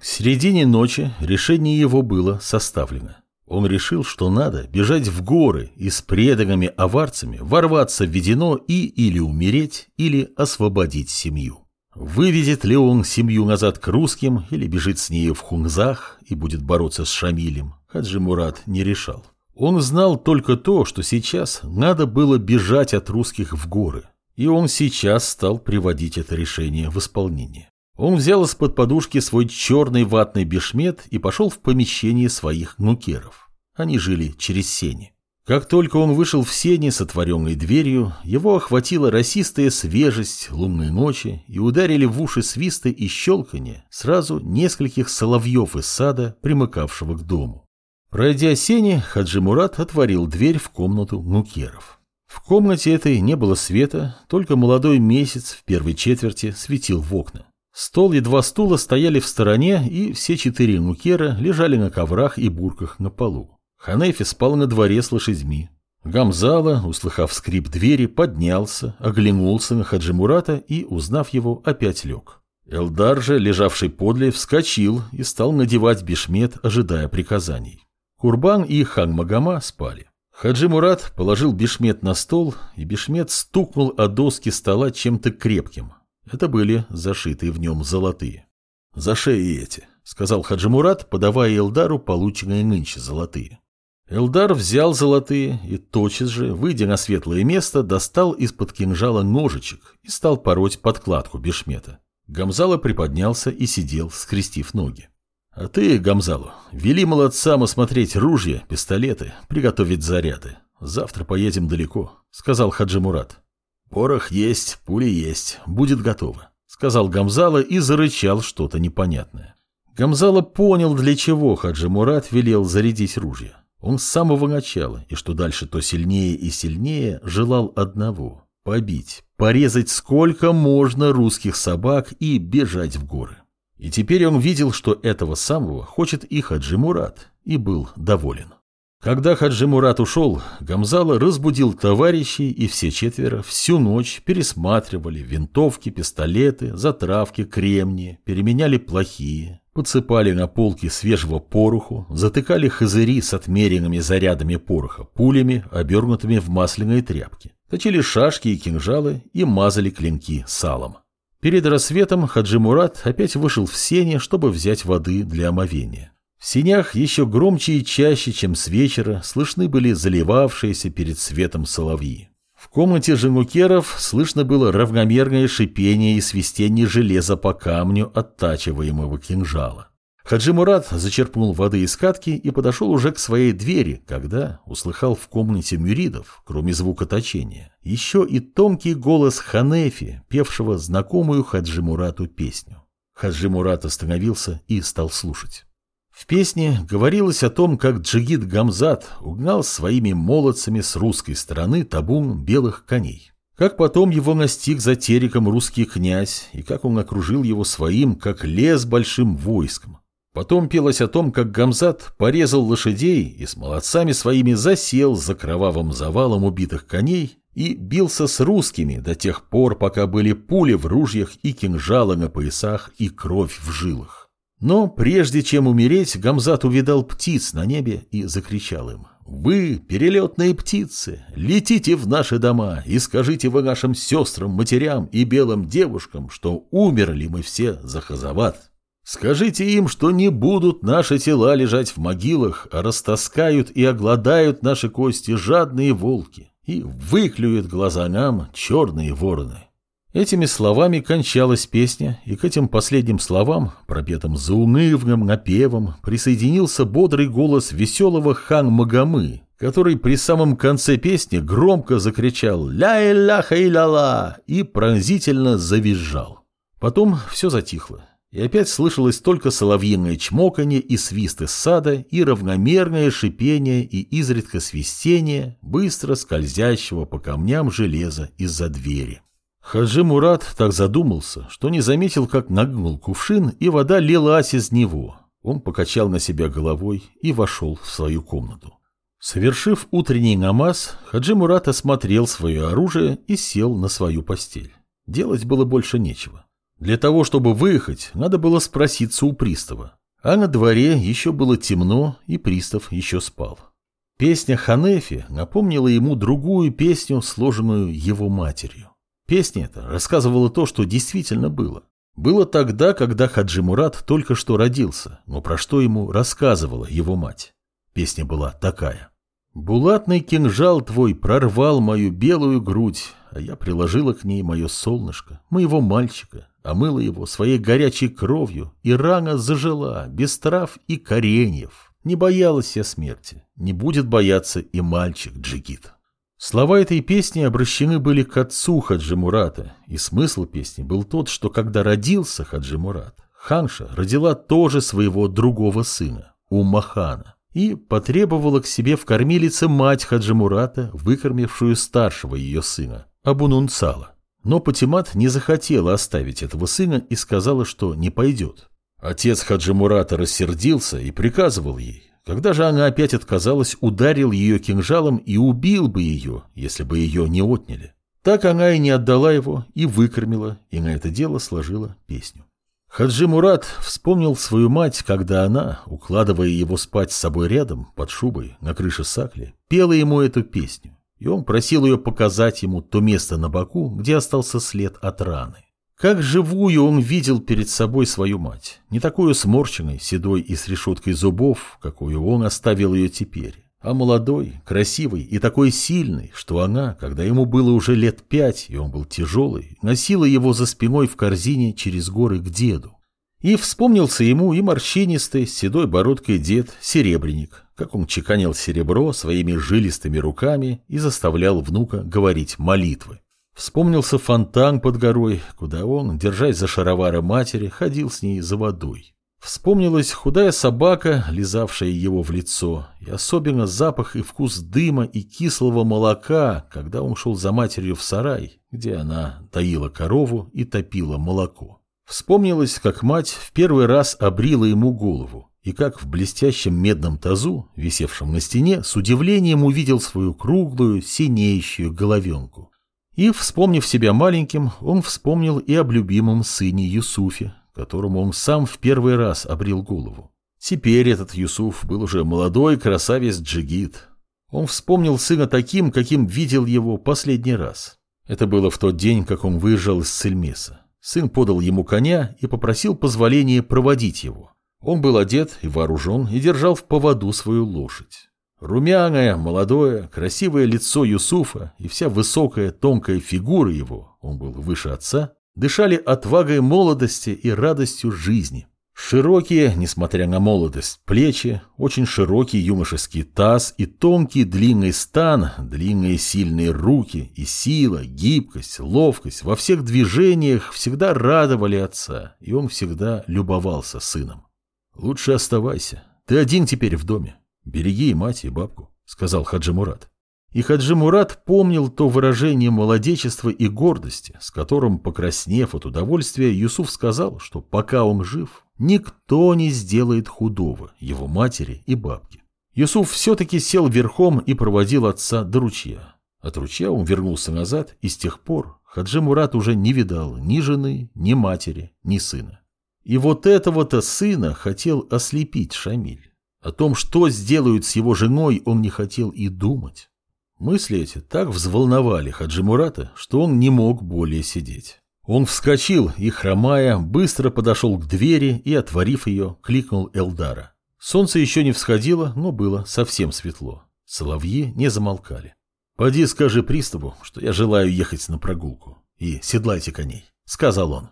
К середине ночи решение его было составлено. Он решил, что надо бежать в горы и с преданными-аварцами ворваться в Ведено и или умереть, или освободить семью. Выведет ли он семью назад к русским или бежит с ней в Хунзах и будет бороться с Шамилем, Хаджи Мурат не решал. Он знал только то, что сейчас надо было бежать от русских в горы, и он сейчас стал приводить это решение в исполнение. Он взял из-под подушки свой черный ватный бешмет и пошел в помещение своих нукеров. Они жили через сени. Как только он вышел в сени с отворенной дверью, его охватила расистая свежесть лунной ночи и ударили в уши свисты и щелканье сразу нескольких соловьев из сада, примыкавшего к дому. Пройдя сени, Хаджи Мурат отворил дверь в комнату нукеров. В комнате этой не было света, только молодой месяц в первой четверти светил в окна. Стол и два стула стояли в стороне, и все четыре нукера лежали на коврах и бурках на полу. Ханефи спал на дворе с лошадьми. Гамзала, услыхав скрип двери, поднялся, оглянулся на Хаджи Мурата и, узнав его, опять лег. Элдар же, лежавший подле, вскочил и стал надевать бешмет, ожидая приказаний. Курбан и хан Магома спали. Хаджи Мурат положил бешмет на стол, и бешмет стукнул о доски стола чем-то крепким. Это были зашитые в нем золотые. «За шеи эти», — сказал Хаджи Мурат, подавая Элдару полученные нынче золотые. Элдар взял золотые и тотчас же, выйдя на светлое место, достал из-под кинжала ножичек и стал пороть подкладку бешмета. Гамзала приподнялся и сидел, скрестив ноги. «А ты, Гамзалу, вели молодцам осмотреть ружья, пистолеты, приготовить заряды. Завтра поедем далеко», — сказал Хаджи Мурат. «Порох есть, пули есть, будет готово», — сказал Гамзала и зарычал что-то непонятное. Гамзала понял, для чего Хаджи Мурат велел зарядить ружья. Он с самого начала, и что дальше, то сильнее и сильнее, желал одного – побить, порезать сколько можно русских собак и бежать в горы. И теперь он видел, что этого самого хочет и Хаджи Мурат, и был доволен. Когда Хаджи Мурат ушел, Гамзала разбудил товарищей, и все четверо всю ночь пересматривали винтовки, пистолеты, затравки, кремни, переменяли плохие, подсыпали на полки свежего пороху, затыкали хазыри с отмеренными зарядами пороха пулями, обернутыми в масляные тряпки, точили шашки и кинжалы и мазали клинки салом. Перед рассветом Хаджи Мурат опять вышел в сене, чтобы взять воды для омовения. В синях еще громче и чаще, чем с вечера, слышны были заливавшиеся перед светом соловьи. В комнате женукеров слышно было равномерное шипение и свистение железа по камню оттачиваемого кинжала. Хаджи Мурат зачерпнул воды из катки и подошел уже к своей двери, когда услыхал в комнате мюридов, кроме звука точения, еще и тонкий голос Ханефи, певшего знакомую Хаджи Мурату песню. Хаджи Мурат остановился и стал слушать. В песне говорилось о том, как Джигит Гамзат угнал своими молодцами с русской стороны табун белых коней. Как потом его настиг за териком русский князь, и как он окружил его своим, как лес большим войском. Потом пелось о том, как Гамзат порезал лошадей и с молодцами своими засел за кровавым завалом убитых коней и бился с русскими до тех пор, пока были пули в ружьях и кинжалы на поясах и кровь в жилах. Но прежде чем умереть, Гамзат увидал птиц на небе и закричал им. «Вы, перелетные птицы, летите в наши дома и скажите вы нашим сестрам, матерям и белым девушкам, что умерли мы все за Хазават. Скажите им, что не будут наши тела лежать в могилах, а растаскают и огладают наши кости жадные волки и выклюют глаза нам черные вороны. Этими словами кончалась песня, и к этим последним словам, пропетым заунывным напевом, присоединился бодрый голос веселого хан Магомы, который при самом конце песни громко закричал «Ля-ля-ха ля-ла» и пронзительно завизжал. Потом все затихло, и опять слышалось только соловьиное чмоканье и свист из сада, и равномерное шипение и изредка свистение быстро скользящего по камням железа из-за двери. Хаджи Мурат так задумался, что не заметил, как нагнул кувшин, и вода лилась из него. Он покачал на себя головой и вошел в свою комнату. Совершив утренний намаз, Хаджи Мурат осмотрел свое оружие и сел на свою постель. Делать было больше нечего. Для того, чтобы выехать, надо было спроситься у пристава. А на дворе еще было темно, и пристав еще спал. Песня Ханефи напомнила ему другую песню, сложенную его матерью. Песня эта рассказывала то, что действительно было. Было тогда, когда Хаджи Мурат только что родился, но про что ему рассказывала его мать. Песня была такая. «Булатный кинжал твой прорвал мою белую грудь, а я приложила к ней мое солнышко, моего мальчика, омыла его своей горячей кровью, и рана зажила, без трав и кореньев. Не боялась я смерти, не будет бояться и мальчик Джигит». Слова этой песни обращены были к отцу Хаджи Мурата, и смысл песни был тот, что когда родился Хаджи Мурат, Ханша родила тоже своего другого сына, Умахана, и потребовала к себе в кормилице мать Хаджи Мурата, выкормившую старшего ее сына, Абунунцала. Но Патимат не захотела оставить этого сына и сказала, что не пойдет. Отец Хаджи Мурата рассердился и приказывал ей, когда же она опять отказалась, ударил ее кинжалом и убил бы ее, если бы ее не отняли. Так она и не отдала его, и выкормила, и на это дело сложила песню. Хаджи Мурат вспомнил свою мать, когда она, укладывая его спать с собой рядом, под шубой, на крыше сакли, пела ему эту песню, и он просил ее показать ему то место на боку, где остался след от раны. Как живую он видел перед собой свою мать, не такую сморщенной, седой и с решеткой зубов, какую он оставил ее теперь, а молодой, красивой и такой сильной, что она, когда ему было уже лет пять, и он был тяжелый, носила его за спиной в корзине через горы к деду. И вспомнился ему и морщинистый, седой бородкой дед, серебряник, как он чеканил серебро своими жилистыми руками и заставлял внука говорить молитвы. Вспомнился фонтан под горой, куда он, держась за шаровары матери, ходил с ней за водой. Вспомнилась худая собака, лизавшая его в лицо, и особенно запах и вкус дыма и кислого молока, когда он шел за матерью в сарай, где она таила корову и топила молоко. Вспомнилось, как мать в первый раз обрила ему голову, и как в блестящем медном тазу, висевшем на стене, с удивлением увидел свою круглую, синеющую головенку. И, вспомнив себя маленьким, он вспомнил и об любимом сыне Юсуфе, которому он сам в первый раз обрел голову. Теперь этот Юсуф был уже молодой красавец Джигит. Он вспомнил сына таким, каким видел его последний раз. Это было в тот день, как он выезжал из Цельмеса. Сын подал ему коня и попросил позволения проводить его. Он был одет и вооружен и держал в поводу свою лошадь. Румяное, молодое, красивое лицо Юсуфа и вся высокая, тонкая фигура его, он был выше отца, дышали отвагой молодости и радостью жизни. Широкие, несмотря на молодость, плечи, очень широкий юношеский таз и тонкий длинный стан, длинные сильные руки и сила, гибкость, ловкость во всех движениях всегда радовали отца, и он всегда любовался сыном. «Лучше оставайся, ты один теперь в доме. «Береги и мать, и бабку», — сказал Хаджи Мурат. И Хаджи Мурат помнил то выражение молодечества и гордости, с которым, покраснев от удовольствия, Юсуф сказал, что пока он жив, никто не сделает худого его матери и бабке. Юсуф все-таки сел верхом и проводил отца до ручья. От ручья он вернулся назад, и с тех пор Хаджи Мурат уже не видал ни жены, ни матери, ни сына. И вот этого-то сына хотел ослепить Шамиль. О том, что сделают с его женой, он не хотел и думать. Мысли эти так взволновали Хаджи Мурата, что он не мог более сидеть. Он вскочил и, хромая, быстро подошел к двери и, отворив ее, кликнул Элдара. Солнце еще не всходило, но было совсем светло. Соловьи не замолкали. «Поди скажи приставу, что я желаю ехать на прогулку. И седлайте коней», — сказал он.